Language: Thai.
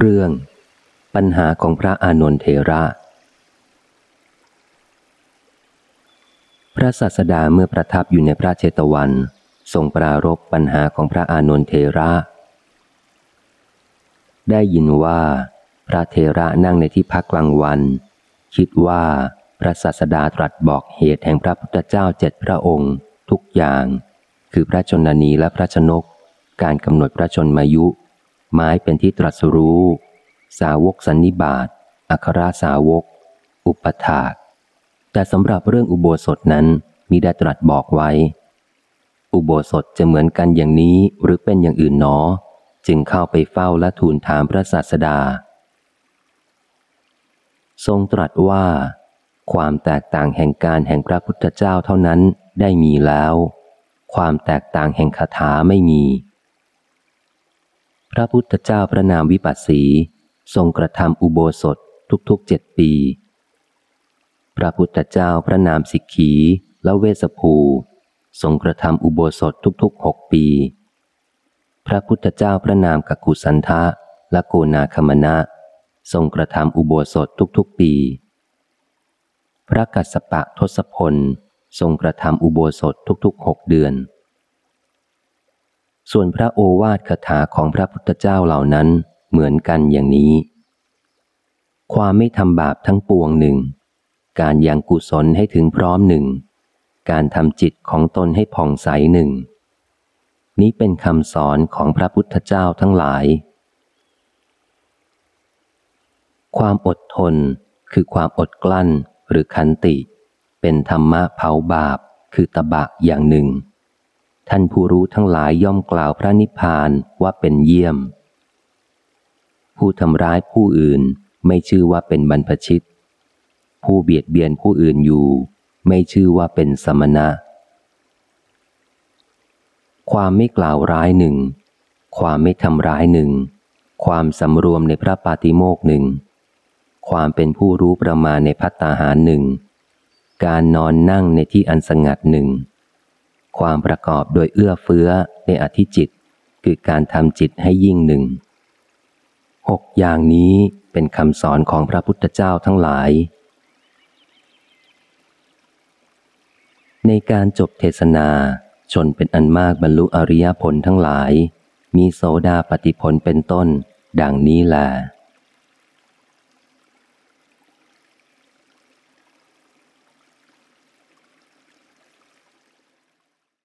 เรื่อง ปัญหาของพระอานนทเทระ พระศาสดาเมื่อประทับอยู่ในพระเชตวันทรงปรารบปัญหาของพระอานนทเทระ ได้ยินว่า พระเทระนั่งในที่พักกลางวัน คิดว่าพระศาสดาตรัสบอกเหตุแห่งพระพุทธเจ้าเจ็ดพระองค์ ทุกอย่าง คือพระชนนีและพระชนก การกำหนดพระชนมายุ ไม้เป็นที่ตรัสรู้ สาวกสันนิบาต อัคราสาวก อุปถาก แต่สำหรับเรื่องอุโบสถนั้นมีได้ตรัสบอกไว้ อุโบสถจะเหมือนกันอย่างนี้หรือเป็นอย่างอื่นหนอ จึงเข้าไปเฝ้าและทูลถามพระศาสดา ทรงตรัสว่า ความแตกต่างแห่งการแห่งพระพุทธเจ้าเท่านั้นได้มีแล้ว ความแตกต่างแห่งคาถาไม่มี ระพุทธเจ้าพระนามวิปัสสี ทรงกระทำอุโบสถทุกๆเจ็ดปี พระพุทธเจ้าพระนามสิกขีและเวสภู ทรงกระทำอุโบสถทุกๆหกปี พระพุทธเจ้าพระนามกักุสันทะและโกนาคมณะทรงกระทำอุโบสถทุกๆปี พระกัสสปะทศพล ทรงกระทำอุโบสถทุกๆหกเดือน ส่วนพระโอวาทคาถาของพระพุทธเจ้าเหล่านั้นเหมือนกันอย่างนี้ ความไม่ทำบาปทั้งปวงหนึ่ง การยังกุศลให้ถึงพร้อมหนึ่ง การทำจิตของตนให้ผ่องใสหนึ่ง นี้เป็นคำสอนของพระพุทธเจ้าทั้งหลาย ความอดทนคือความอดกลั้นหรือขันติ เป็นธรรมะเผาบาปคือตบะอย่างหนึ่ง ท่านผู้รู้ทั้งหลายย่อมกล่าวพระนิพพานว่าเป็นเยี่ยม ผู้ทำร้ายผู้อื่นไม่ชื่อว่าเป็นบรรพชิต ผู้เบียดเบียนผู้อื่นอยู่ ไม่ชื่อว่าเป็นสมณะ ความไม่กล่าวร้ายหนึ่ง ความไม่ทำร้ายหนึ่ง ความสำรวมในพระปาติโมกหนึ่ง ความเป็นผู้รู้ประมาณในพัตตาหารหนึ่ง การนอนนั่งในที่อันสงัดหนึ่ง ความประกอบโดยเอื้อเฟื้อในอธิจิต คือการทำจิตให้ยิ่งหนึ่งหกอย่างนี้เป็นคำสอนของพระพุทธเจ้าทั้งหลาย ในการจบเทศนาชนเป็นอันมากบรรลุอริยผลทั้งหลาย มีโสดาปฏิผลเป็นต้น ดังนี้แหละ